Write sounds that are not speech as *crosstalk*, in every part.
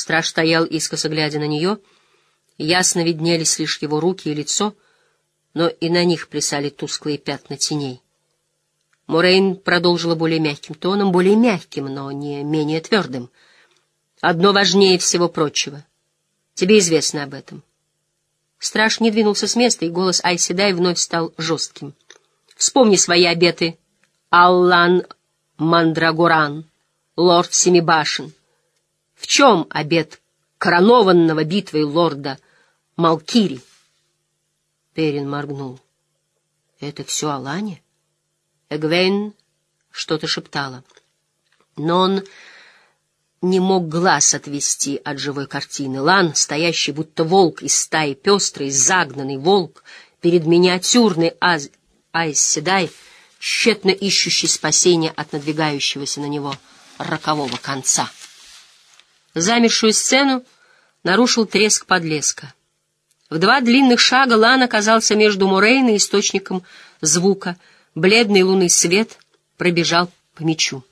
Страж стоял искоса глядя на нее, ясно виднелись лишь его руки и лицо, но и на них плясали тусклые пятна теней. Морейн продолжила более мягким тоном, более мягким, но не менее твердым. «Одно важнее всего прочего. Тебе известно об этом». Страж не двинулся с места, и голос Айседай вновь стал жестким. «Вспомни свои обеты, Аллан Мандрагоран, лорд Семи Башен. В чем обет коронованного битвой лорда Малкири?» Перин моргнул. «Это все Алане?» Эгвейн что-то шептала. Но он не мог глаз отвести от живой картины. Лан, стоящий будто волк из стаи пестрый, загнанный волк, перед миниатюрной Аз... Айседай, тщетно ищущий спасения от надвигающегося на него рокового конца. Замершую сцену нарушил треск подлеска. В два длинных шага Лан оказался между Мурейн и источником звука. Бледный лунный свет пробежал по мечу.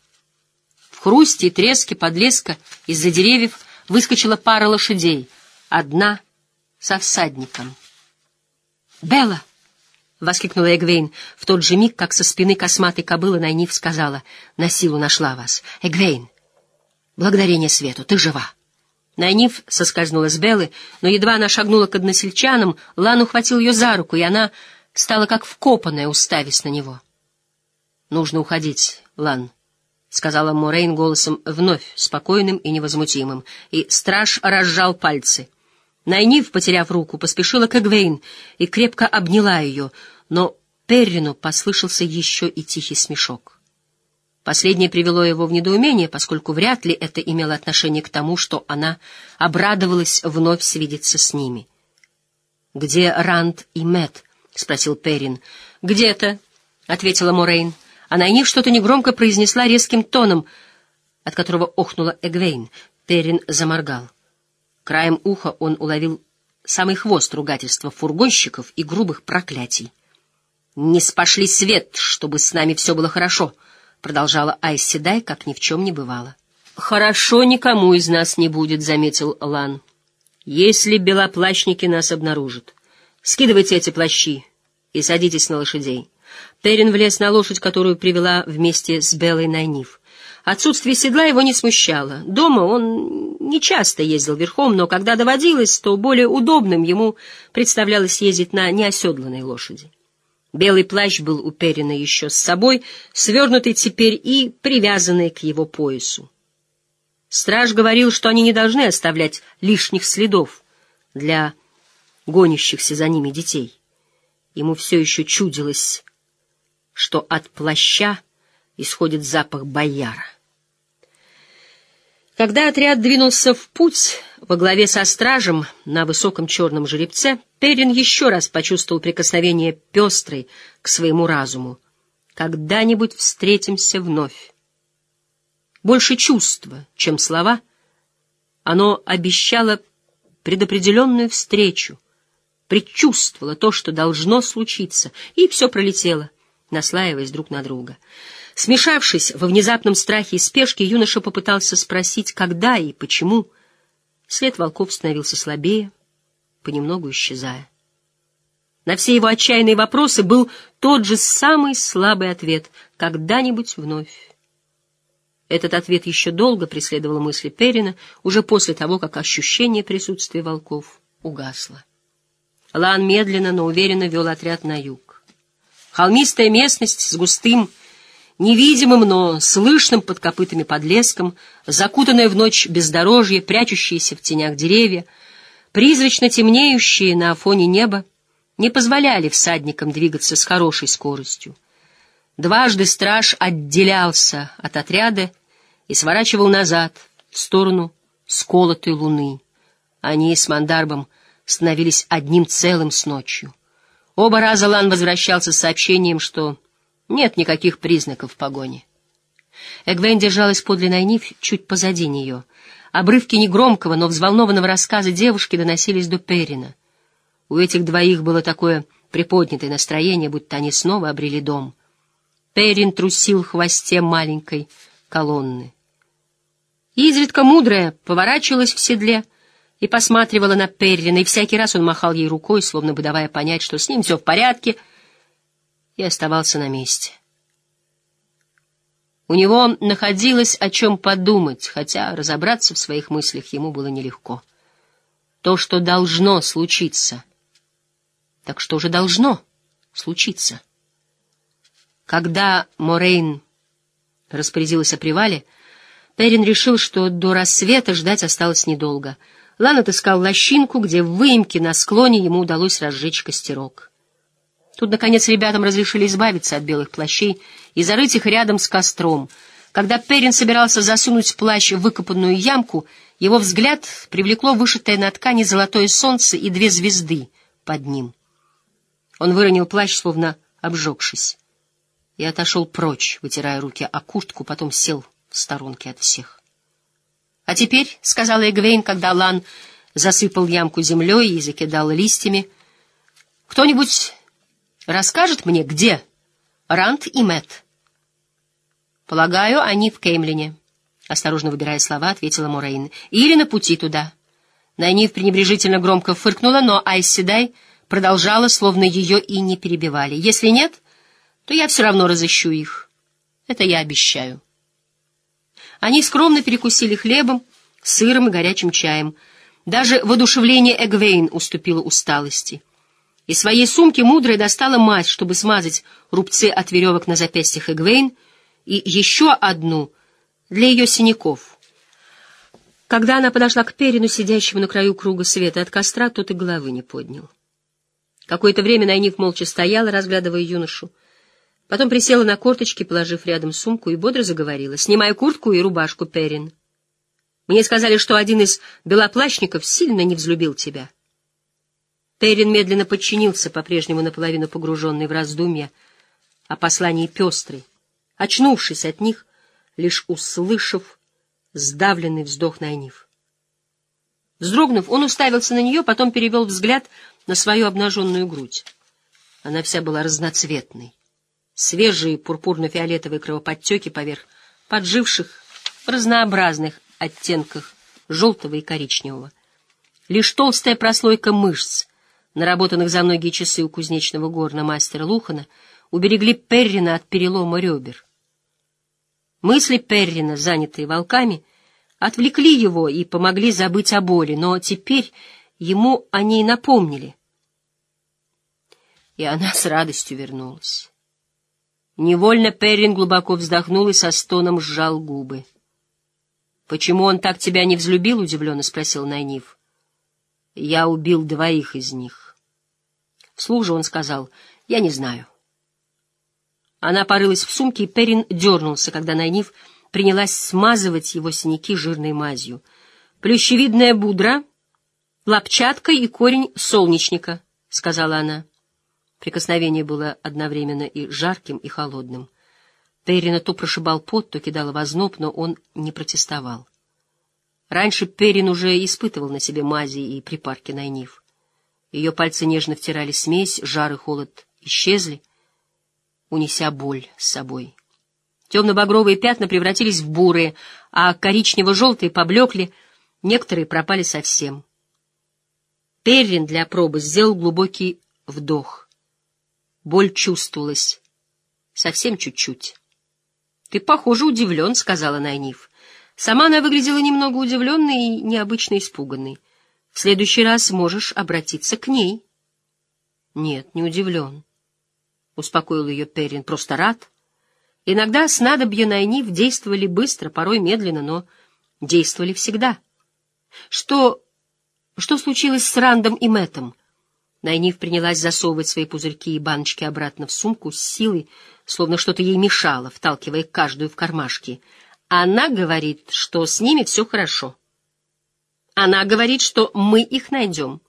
В хрусте и треске подлеска из-за деревьев выскочила пара лошадей, одна со всадником. «Белла!» — воскликнула Эгвейн в тот же миг, как со спины косматой кобылы Найниф сказала, «На силу нашла вас. Эгвейн, благодарение свету, ты жива!» Найниф соскользнула с Беллы, но едва она шагнула к односельчанам, Лан ухватил ее за руку, и она стала как вкопанная, уставясь на него. «Нужно уходить, Лан», — сказала Морейн голосом вновь спокойным и невозмутимым, и страж разжал пальцы. Найнив, потеряв руку, поспешила к Эгвейн и крепко обняла ее, но Перрину послышался еще и тихий смешок. Последнее привело его в недоумение, поскольку вряд ли это имело отношение к тому, что она обрадовалась вновь свидеться с ними. «Где Ранд и Мэт? спросил Перрин. «Где-то», — ответила Морейн. А на них что-то негромко произнесла резким тоном, от которого охнула Эгвейн. Перин заморгал. Краем уха он уловил самый хвост ругательства фургонщиков и грубых проклятий. «Не спошли свет, чтобы с нами все было хорошо», — продолжала Айси Дай, как ни в чем не бывало. «Хорошо никому из нас не будет», — заметил Лан. «Если белоплащники нас обнаружат. Скидывайте эти плащи и садитесь на лошадей». Перин влез на лошадь, которую привела вместе с Белой Найниф. Отсутствие седла его не смущало. Дома он не часто ездил верхом, но когда доводилось, то более удобным ему представлялось ездить на неоседланной лошади. Белый плащ был у еще с собой, свернутый теперь и привязанный к его поясу. Страж говорил, что они не должны оставлять лишних следов для гонящихся за ними детей. Ему все еще чудилось что от плаща исходит запах бояра. Когда отряд двинулся в путь во главе со стражем на высоком черном жеребце, Перин еще раз почувствовал прикосновение пестрой к своему разуму. «Когда-нибудь встретимся вновь». Больше чувства, чем слова, оно обещало предопределенную встречу, предчувствовало то, что должно случиться, и все пролетело — наслаиваясь друг на друга. Смешавшись во внезапном страхе и спешке, юноша попытался спросить, когда и почему. След волков становился слабее, понемногу исчезая. На все его отчаянные вопросы был тот же самый слабый ответ — когда-нибудь вновь. Этот ответ еще долго преследовал мысли Перина, уже после того, как ощущение присутствия волков угасло. Лан медленно, но уверенно вел отряд на юг. Холмистая местность с густым, невидимым, но слышным под копытами подлеском, закутанная в ночь бездорожье, прячущиеся в тенях деревья, призрачно темнеющие на фоне неба, не позволяли всадникам двигаться с хорошей скоростью. Дважды страж отделялся от отряда и сворачивал назад, в сторону сколотой луны. Они с Мандарбом становились одним целым с ночью. Оба раза Лан возвращался с сообщением, что нет никаких признаков погони. Эгвейн держалась подле Найниф чуть позади нее. Обрывки негромкого, но взволнованного рассказа девушки доносились до Перина. У этих двоих было такое приподнятое настроение, будто они снова обрели дом. Перин трусил в хвосте маленькой колонны. Изредка мудрая поворачивалась в седле и посматривала на Перрина, и всякий раз он махал ей рукой, словно бы давая понять, что с ним все в порядке, и оставался на месте. У него находилось о чем подумать, хотя разобраться в своих мыслях ему было нелегко. То, что должно случиться. Так что же должно случиться? Когда Морейн распорядилась о привале, Перин решил, что до рассвета ждать осталось недолго. Лан отыскал лощинку, где в выемке на склоне ему удалось разжечь костерок. Тут, наконец, ребятам разрешили избавиться от белых плащей и зарыть их рядом с костром. Когда Перин собирался засунуть плащ в выкопанную ямку, его взгляд привлекло вышитое на ткани золотое солнце и две звезды под ним. Он выронил плащ, словно обжегшись и отошел прочь, вытирая руки о куртку, потом сел в сторонке от всех. — А теперь, — сказала Эгвейн, когда Лан засыпал ямку землей и закидал листьями, — кто-нибудь расскажет мне, где Рант и Мэт? Полагаю, они в Кеймлине, — осторожно выбирая слова, ответила Морейн. — Или на пути туда. Найниф пренебрежительно громко фыркнула, но Айседай продолжала, словно ее и не перебивали. — Если нет то я все равно разыщу их. Это я обещаю. Они скромно перекусили хлебом, сыром и горячим чаем. Даже воодушевление Эгвейн уступило усталости. Из своей сумки мудрая достала мазь, чтобы смазать рубцы от веревок на запястьях Эгвейн, и еще одну для ее синяков. Когда она подошла к Перину, сидящему на краю круга света от костра, тот и головы не поднял. Какое-то время Найниф молча стояла, разглядывая юношу. Потом присела на корточки, положив рядом сумку, и бодро заговорила. «Снимай куртку и рубашку, Перин. Мне сказали, что один из белоплащников сильно не взлюбил тебя». Перин медленно подчинился, по-прежнему наполовину погруженный в раздумья о послании пестрой, очнувшись от них, лишь услышав сдавленный вздох Найниф. Вздрогнув, он уставился на нее, потом перевел взгляд на свою обнаженную грудь. Она вся была разноцветной свежие пурпурно-фиолетовые кровоподтеки поверх подживших в разнообразных оттенках желтого и коричневого. Лишь толстая прослойка мышц, наработанных за многие часы у кузнечного горна мастера Лухана, уберегли Перрина от перелома ребер. Мысли Перрина, занятые волками, отвлекли его и помогли забыть о боли, но теперь ему о ней напомнили. И она с радостью вернулась. Невольно Перрин глубоко вздохнул и со стоном сжал губы. — Почему он так тебя не взлюбил? — удивленно спросил Найниф. — Я убил двоих из них. Вслух он сказал, — я не знаю. Она порылась в сумке, и Перрин дернулся, когда Найниф принялась смазывать его синяки жирной мазью. «Плющевидная будра, лапчатка и корень солнечника», — сказала она. Прикосновение было одновременно и жарким, и холодным. Перрина то прошибал пот, то кидала в озноб, но он не протестовал. Раньше Перрин уже испытывал на себе мази и припарки найнив. Ее пальцы нежно втирали смесь, жар и холод исчезли, унеся боль с собой. Темно-багровые пятна превратились в бурые, а коричнево-желтые поблекли, некоторые пропали совсем. Перрин для пробы сделал глубокий вдох — Боль чувствовалась. Совсем чуть-чуть. — Ты, похоже, удивлен, — сказала Найниф. Сама она выглядела немного удивленной и необычно испуганной. В следующий раз можешь обратиться к ней. — Нет, не удивлен, — успокоил ее Перрин. — Просто рад. Иногда снадобья Найниф действовали быстро, порой медленно, но действовали всегда. Что... что случилось с Рандом и Мэттом? Найниф принялась засовывать свои пузырьки и баночки обратно в сумку с силой, словно что-то ей мешало, вталкивая каждую в кармашки. Она говорит, что с ними все хорошо. Она говорит, что мы их найдем.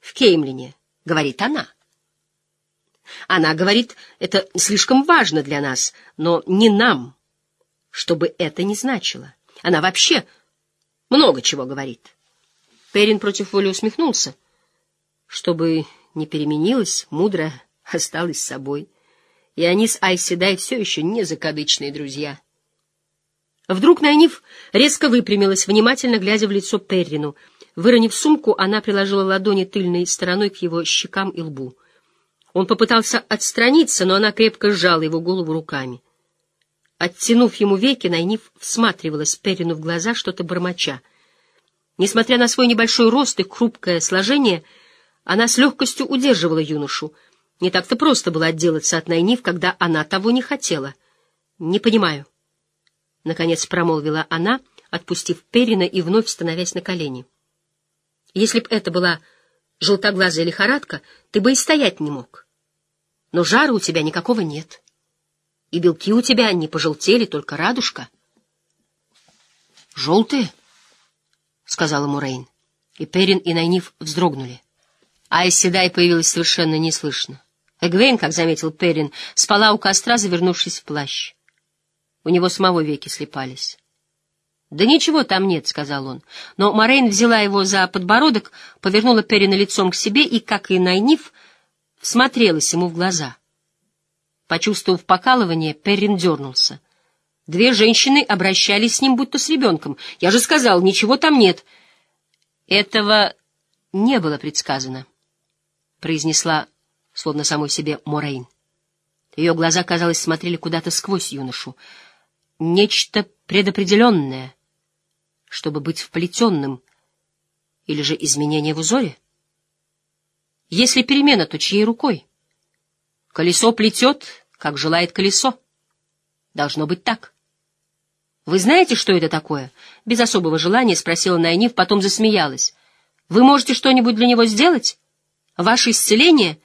В Кеймлине, говорит она. Она говорит, это слишком важно для нас, но не нам, чтобы это не значило. Она вообще много чего говорит. Перин против воли усмехнулся. Чтобы не переменилась, мудро *laughs* осталась с собой. И они с Айседай все еще не закадычные друзья. Вдруг Найниф резко выпрямилась, внимательно глядя в лицо Перрину. Выронив сумку, она приложила ладони тыльной стороной к его щекам и лбу. Он попытался отстраниться, но она крепко сжала его голову руками. Оттянув ему веки, Найниф всматривалась Перрину в глаза, что-то бормоча. Несмотря на свой небольшой рост и хрупкое сложение, она с легкостью удерживала юношу. Не так-то просто было отделаться от Найниф, когда она того не хотела. — Не понимаю. — наконец промолвила она, отпустив Перина и вновь становясь на колени. — Если б это была желтоглазая лихорадка, ты бы и стоять не мог. Но жара у тебя никакого нет. И белки у тебя не пожелтели, только радужка. — Желтые? — сказала Мурейн. И Перин и Найниф вздрогнули. А Исседай появилась совершенно неслышно. Эгвейн, как заметил Перин, спала у костра, завернувшись в плащ. У него самого веки слепались. «Да ничего там нет», — сказал он. Но Морейн взяла его за подбородок, повернула Перина лицом к себе и, как и Найниф, всмотрелась ему в глаза. Почувствовав покалывание, Перин дернулся. Две женщины обращались с ним будто с ребенком. «Я же сказал, ничего там нет». «Этого не было предсказано», — произнесла, словно самой себе, Морейн. Ее глаза, казалось, смотрели куда-то сквозь юношу — нечто предопределенное, чтобы быть вплетенным, или же изменение в узоре? Если перемена, то чьей рукой? Колесо плетет, как желает колесо. Должно быть так. Вы знаете, что это такое? Без особого желания спросила Найниф, потом засмеялась. Вы можете что-нибудь для него сделать? Ваше исцеление?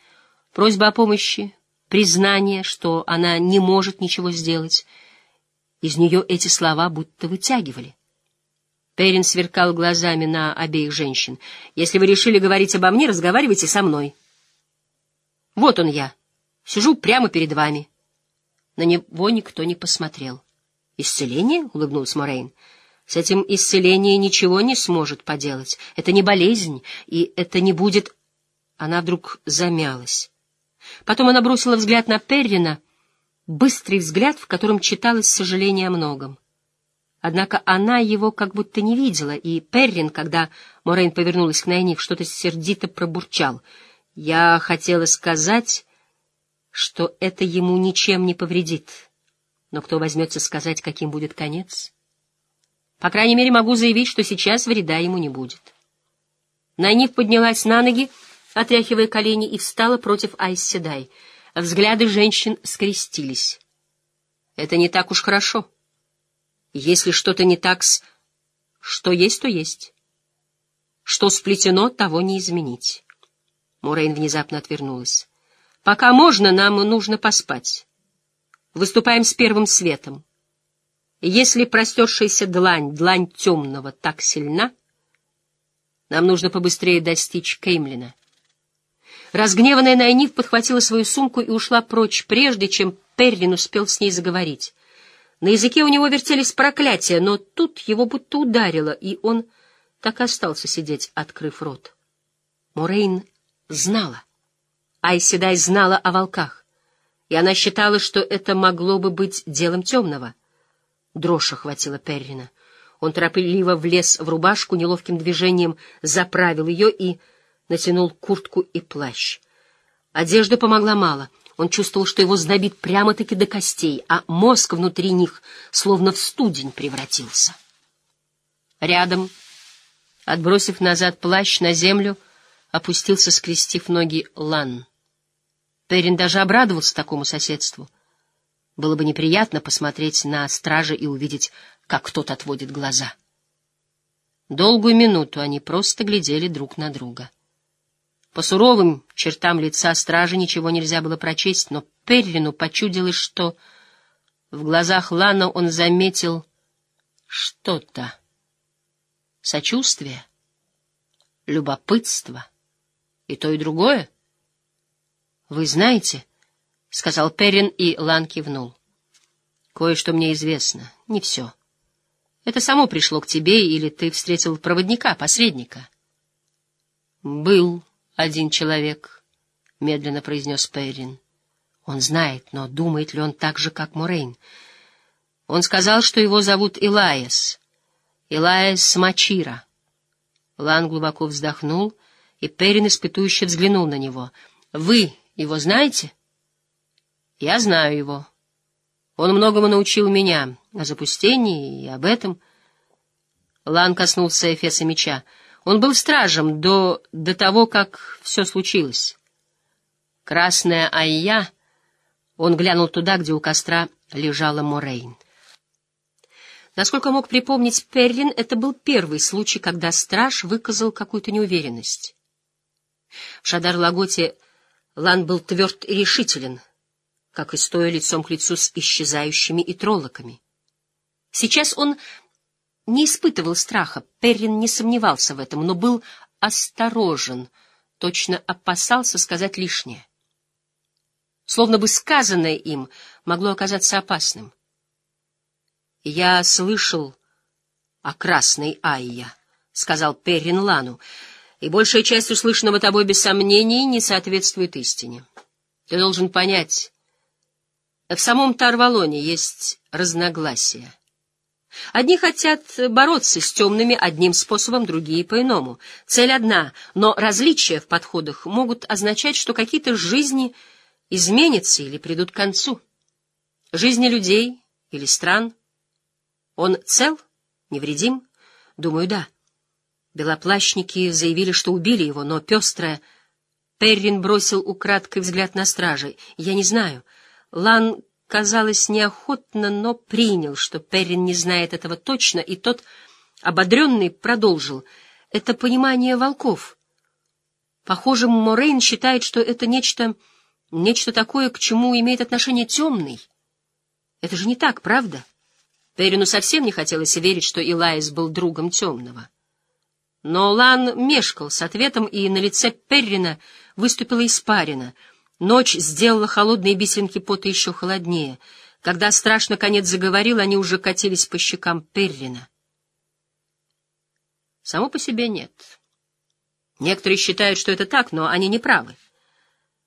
Просьба о помощи, признание, что она не может ничего сделать — из нее эти слова будто вытягивали. Перин сверкал глазами на обеих женщин. «Если вы решили говорить обо мне, разговаривайте со мной. Вот он я. Сижу прямо перед вами». На него никто не посмотрел. «Исцеление?» — улыбнулась Морейн. «С этим исцеление ничего не сможет поделать. Это не болезнь, и это не будет...» Она вдруг замялась. Потом она бросила взгляд на Перрина — быстрый взгляд, в котором читалось сожаление о многом. Однако она его как будто не видела, и Перрин, когда Морейн повернулась к Найниф, что-то сердито пробурчал. «Я хотела сказать, что это ему ничем не повредит. Но кто возьмется сказать, каким будет конец? По крайней мере, могу заявить, что сейчас вреда ему не будет». Найниф поднялась на ноги, отряхивая колени, и встала против Айс Седай — Взгляды женщин скрестились. Это не так уж хорошо. Если что-то не так с... Что есть, то есть. Что сплетено, того не изменить. Мурейн внезапно отвернулась. Пока можно, нам нужно поспать. Выступаем с первым светом. Если простершаяся длань, длань темного, так сильна, нам нужно побыстрее достичь Кеймлина. Разгневанная Найниф подхватила свою сумку и ушла прочь, прежде чем Перрин успел с ней заговорить. На языке у него вертелись проклятия, но тут его будто ударило, и он так и остался сидеть, открыв рот. Морейн знала. Айседай знала о волках, и она считала, что это могло бы быть делом темного. Дрожь охватила Перрина. Он торопливо влез в рубашку, неловким движением заправил ее и натянул куртку и плащ. Одежда помогла мало. Он чувствовал, что его знобит прямо-таки до костей, а мозг внутри них словно в студень превратился. Рядом, отбросив назад плащ на землю, опустился, скрестив ноги, Лан. Перин даже обрадовался такому соседству. Было бы неприятно посмотреть на стража и увидеть, как тот отводит глаза. Долгую минуту они просто глядели друг на друга. По суровым чертам лица стражи ничего нельзя было прочесть, но Перрину почудилось, что в глазах Лана он заметил что-то. Сочувствие, любопытство и то, и другое. — Вы знаете, — сказал Перрин, и Лан кивнул. — Кое-что мне известно, не все. Это само пришло к тебе, или ты встретил проводника, посредника? — Был, один человек, — медленно произнес Пейрин. Он знает, но думает ли он так же, как Морейн? Он сказал, что его зовут Илаес. Илаес Мачира. Лан глубоко вздохнул, и Перин испытующе взглянул на него. «Вы его знаете?» «Я знаю его. Он многому научил меня о запустении и об этом». Лан коснулся Эфеса меча. Он был стражем до, до того, как все случилось. Красная Айя... Он глянул туда, где у костра лежала Морейн. Насколько мог припомнить Перлин, это был первый случай, когда страж выказал какую-то неуверенность. В Шадар-Лаготе Лан был тверд и решителен, как и стоя лицом к лицу с исчезающими и троллоками. Сейчас он не испытывал страха, Перрин не сомневался в этом, но был осторожен, точно опасался сказать лишнее. Словно бы сказанное им могло оказаться опасным. «Я слышал о красной Айя», — сказал Перрин Лану, «и большая часть услышанного тобой без сомнений не соответствует истине. Ты должен понять, в самом Тарвалоне есть разногласия». Одни хотят бороться с темными одним способом, другие — по-иному. Цель одна, но различия в подходах могут означать, что какие-то жизни изменятся или придут к концу. Жизни людей или стран. Он цел? Невредим? Думаю, да. Белоплащники заявили, что убили его, но пестрая... Перрин бросил украдкой взгляд на стражей. Я не знаю. Лан казалось, неохотно, но принял, что Перрин не знает этого точно, и тот, ободренный, продолжил. Это понимание волков. Похоже, Морейн считает, что это нечто, нечто такое, к чему имеет отношение темный. Это же не так, правда? Перину совсем не хотелось верить, что Илайс был другом темного. Но Лан мешкал с ответом, и на лице Перрина выступила испарина — Ночь сделала холодные бисеринки пота еще холоднее. Когда страшно конец заговорил, они уже катились по щекам Перрина. Само по себе нет. Некоторые считают, что это так, но они не правы.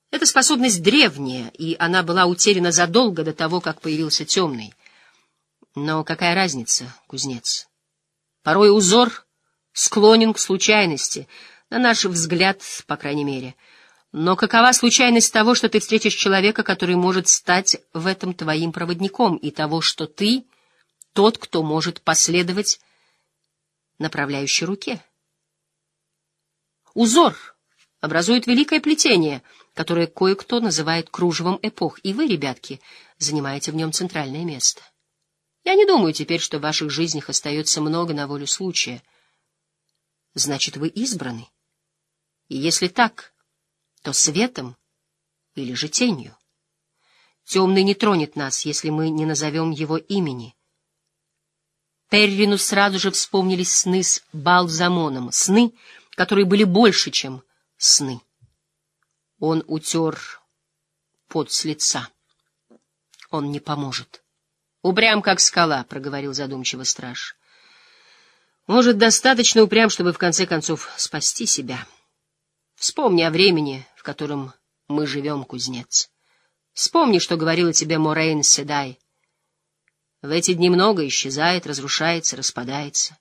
Эта способность древняя, и она была утеряна задолго до того, как появился темный. Но какая разница, кузнец? Порой узор склонен к случайности, на наш взгляд, по крайней мере — но какова случайность того, что ты встретишь человека, который может стать в этом твоим проводником, и того, что ты — тот, кто может последовать направляющей руке? Узор образует великое плетение, которое кое-кто называет кружевом эпох, и вы, ребятки, занимаете в нем центральное место. Я не думаю теперь, что в ваших жизнях остается много на волю случая. Значит, вы избраны. И если так то светом или же тенью. Темный не тронет нас, если мы не назовем его имени. Перрину сразу же вспомнились сны с Балзамоном, сны, которые были больше, чем сны. Он утер пот с лица. Он не поможет. — Упрям, как скала, — проговорил задумчиво страж. — Может, достаточно упрям, чтобы в конце концов спасти себя. Вспомни о времени, в котором мы живем, кузнец. Вспомни, что говорила тебе Морейн Седай. В эти дни много исчезает, разрушается, распадается.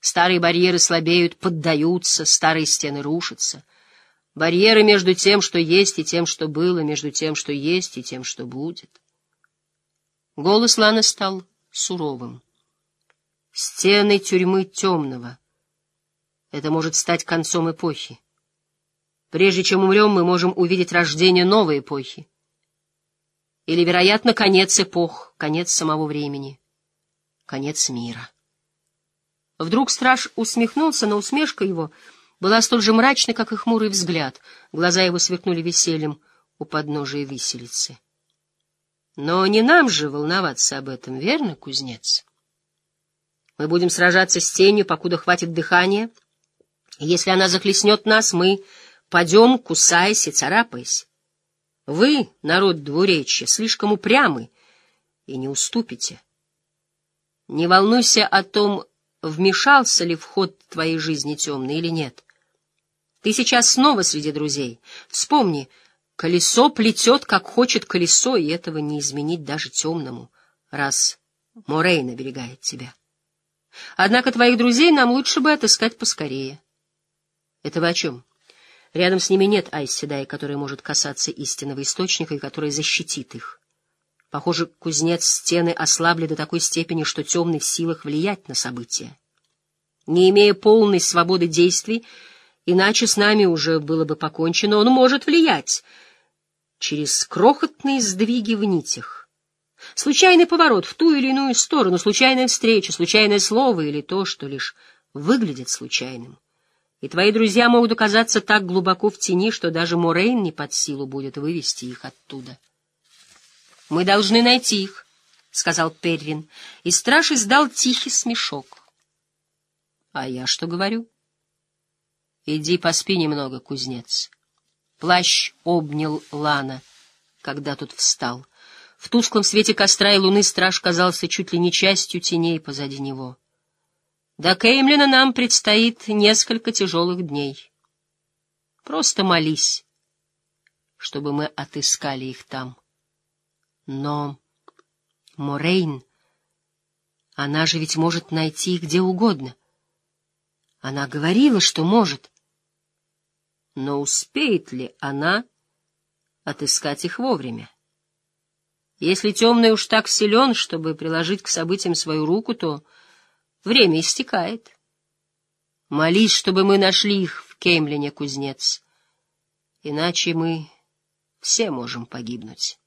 Старые барьеры слабеют, поддаются, старые стены рушатся. Барьеры между тем, что есть, и тем, что было, между тем, что есть, и тем, что будет. Голос Ланы стал суровым. Стены тюрьмы темного. Это может стать концом эпохи. Прежде чем умрем, мы можем увидеть рождение новой эпохи. Или, вероятно, конец эпох, конец самого времени, конец мира. Вдруг страж усмехнулся, но усмешка его была столь же мрачной, как и хмурый взгляд. Глаза его сверкнули весельем у подножия виселицы. Но не нам же волноваться об этом, верно, кузнец? Мы будем сражаться с тенью, покуда хватит дыхания. Если она захлестнет нас, мы Падем, кусаясь и царапаясь. Вы, народ двуречья, слишком упрямы и не уступите. Не волнуйся о том, вмешался ли в ход твоей жизни темный или нет. Ты сейчас снова среди друзей. Вспомни, колесо плетет, как хочет колесо, и этого не изменить даже темному, раз Морейн оберегает тебя. Однако твоих друзей нам лучше бы отыскать поскорее. Это вы о чем? Рядом с ними нет Айседай, которая может касаться истинного источника и которая защитит их. Похоже, кузнец стены ослабли до такой степени, что темный в силах влиять на события. Не имея полной свободы действий, иначе с нами уже было бы покончено, он может влиять через крохотные сдвиги в нитях. Случайный поворот в ту или иную сторону, случайная встреча, случайное слово или то, что лишь выглядит случайным. И твои друзья могут оказаться так глубоко в тени, что даже Морейн не под силу будет вывести их оттуда. — Мы должны найти их, — сказал Перрин, и страж издал тихий смешок. — А я что говорю? — Иди поспи немного, кузнец. Плащ обнял Лана, когда тот встал. В тусклом свете костра и луны страж казался чуть ли не частью теней позади него. До Кеймлина нам предстоит несколько тяжелых дней. Просто молись, чтобы мы отыскали их там. Но Морейн, она же ведь может найти их где угодно. Она говорила, что может. Но успеет ли она отыскать их вовремя? Если темный уж так силен, чтобы приложить к событиям свою руку, то время истекает. Молись, чтобы мы нашли их в Кемлине, кузнец, иначе мы все можем погибнуть.